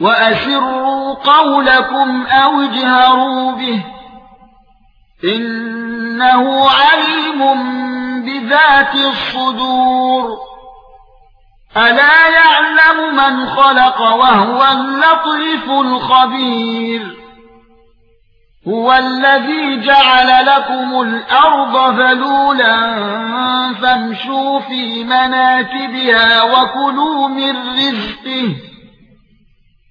وأسروا قولكم أو اجهروا به إنه عليم بذات الصدور. ألا يعلم من خلق وهو اللطيف الخبير. هو الذي جعل لكم الأرض ذلولا فامشوا في مناكبها وكلوا من رزقه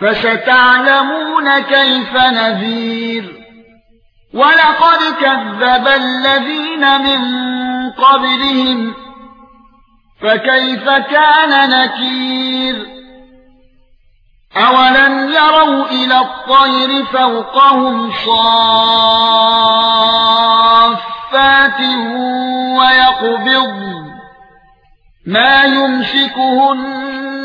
فستعلمون كيف نذير. ولقد كذب الذين من قبلهم فكيف كان نكير؟ أولم يروا إلى الطير فوقهم صافات ويقبض ما يمسكهن